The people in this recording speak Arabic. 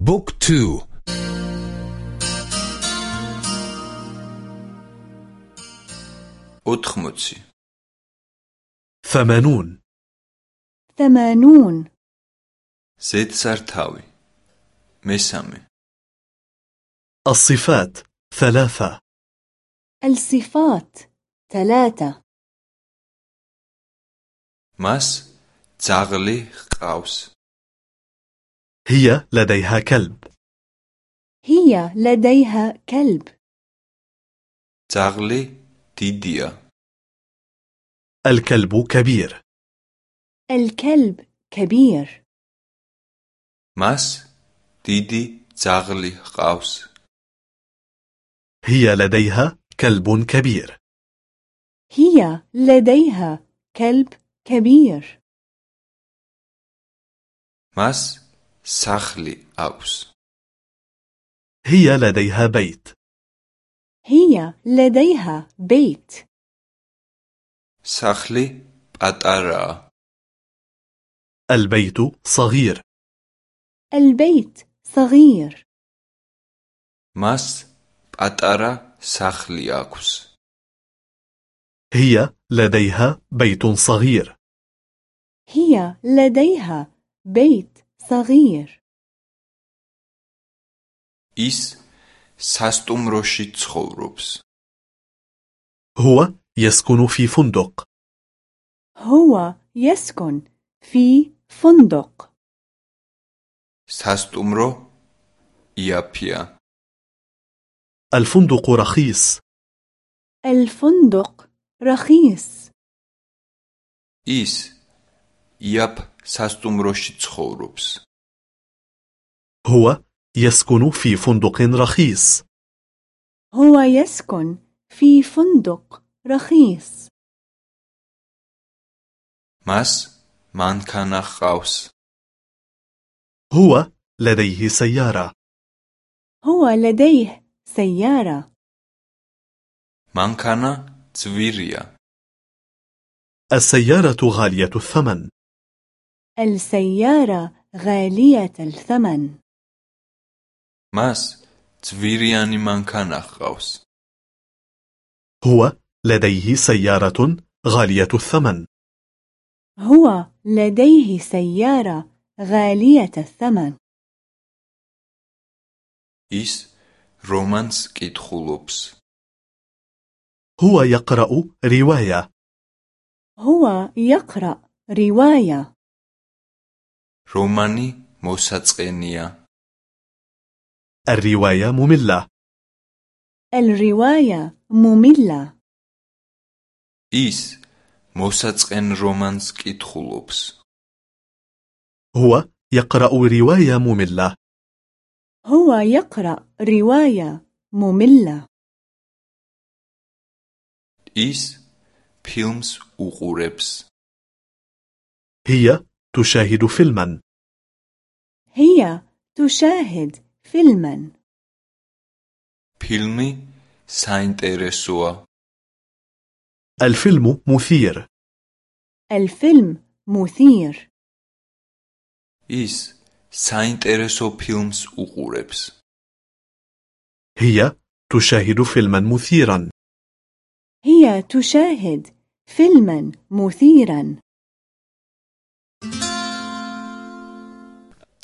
بوك تو. أتخمتسي. ثمانون. ثمانون. سيد سارتاوي ميسامي. الصفات. ثلاثة. الصفات. ثلاثة. ماس. تغلي قاوس هي لديها كلب. هي لديها كلب. تغلي تيديا. الكلب كبير. الكلب كبير. ماس تيدي تغلي قوس. هي لديها كلب كبير. هي لديها كلب كبير. ماس سخلي أوس. هي لديها بيت. هي لديها بيت. سخلي باتارا البيت صغير. البيت صغير. მას პატარა სახლი აქვს هي لديها بيت صغير. هي لديها بيت صغير ის სასტუმროში ცხოვრობს. هو يسكن في فندق هو يسكن في فندق სასტუმრო იაფია. الفندق رخيص الفندق رخيص ის იაფ სასტუმროში ცხოვრობს. هو يسكن في فندق رخيص هو يسكن في فندق رخيص მას მანქანა ჰყავს. هو لديه سيارة هو لديه سيارة მანქანა ძვირია. السيارة غالية الثمن السيارة غالية الثمن მას ძვირიანი მანქანა ჰყავს. هو لديه سيارة غالية الثمن هو لديه سيارة غالية الثمن ის რომანს კითხულობს. هو يقرأ رواية هو يقرأ رواية რომანი მოსაწყენია. الرواية مملة الرواية مملة ის მოსაწყენ რომანს კითხულობს. هو يقرأ رواية مملة هو يقرأ رواية مملة ის ფილმს უყურებს. هي تشاهد فيلما هي تشاهد فيلما ფილმი საინტერესოა. الفيلم مثير الفيلم مثير ის საინტერესო ფილმს უყურებს. هي تشاهد فيلما مثيرا هي تشاهد فيلما مثيرا